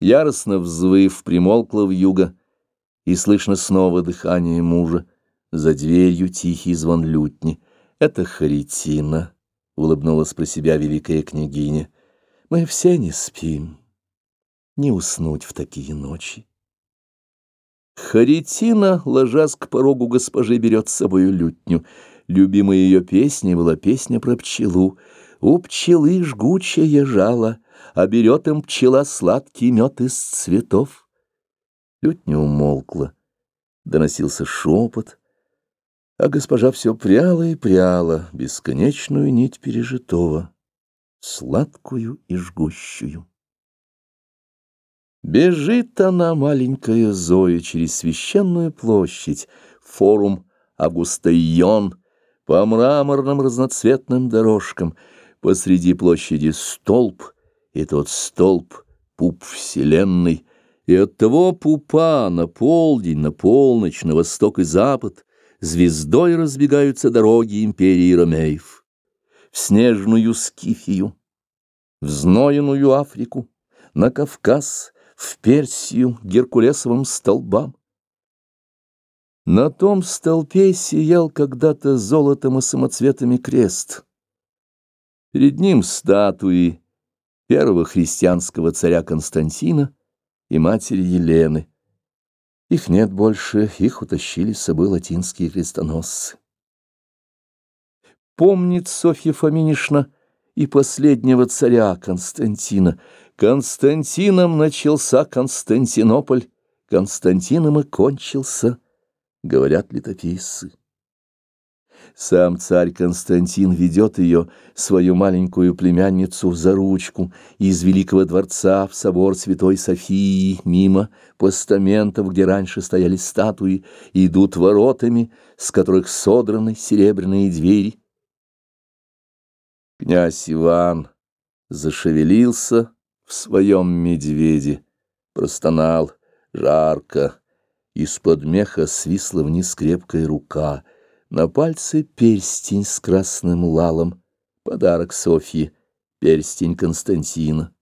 Яростно взвыв, примолкла вьюга, и слышно снова дыхание мужа. За дверью тихий звон лютни. Это Харитина, — улыбнулась про себя великая княгиня. Мы все не спим, не уснуть в такие ночи. Харитина, ложась к порогу госпожи, берет с собою лютню. Любимая ее песня была песня про пчелу. У пчелы жгучее жало — а берет им пчела сладкий мед из цветов. Лютня умолкла, доносился шепот, а госпожа все пряла и пряла бесконечную нить пережитого, сладкую и жгущую. Бежит она, маленькая Зоя, через священную площадь, форум Августайон, по мраморным разноцветным дорожкам, посреди площади столб — и тот столб — пуп вселенной, и от того пупа на полдень, на полночь, на восток и запад звездой разбегаются дороги империи Ромеев, в снежную Скифию, в знойную Африку, на Кавказ, в Персию, Геркулесовым столбам. На том столпе сиял когда-то золотом и самоцветами крест. Перед ним статуи первого христианского царя Константина и матери Елены. Их нет больше, их утащили с собой латинские крестоносцы. Помнит Софья Фоминишна и последнего царя Константина. Константином начался Константинополь, Константином и кончился, говорят летописцы. Сам царь Константин ведет ее, свою маленькую племянницу, за ручку из Великого дворца в собор Святой Софии, мимо постаментов, где раньше стояли статуи, идут воротами, с которых содраны серебряные двери. Князь Иван зашевелился в своем медведе, простонал жарко, из-под меха свисла вниз крепкая рука — на пальце перстень с красным лалом, подарок Софье, перстень Константина.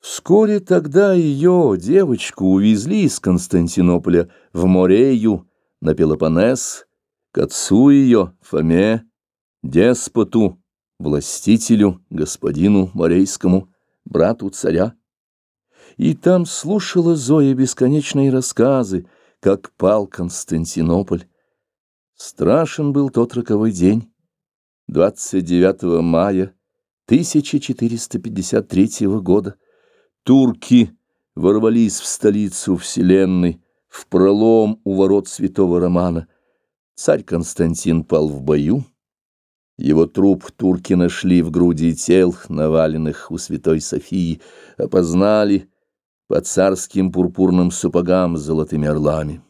Вскоре тогда ее, девочку, увезли из Константинополя в Морею, на Пелопоннес, к отцу ее, Фоме, деспоту, властителю, господину Морейскому, брату царя. И там слушала Зоя бесконечные рассказы, как пал Константинополь, Страшен был тот роковой день, 29 мая 1453 года. Турки ворвались в столицу Вселенной, в пролом у ворот святого Романа. Царь Константин пал в бою. Его труп турки нашли в груди тел, наваленных у святой Софии, опознали по царским пурпурным сапогам с золотыми орлами.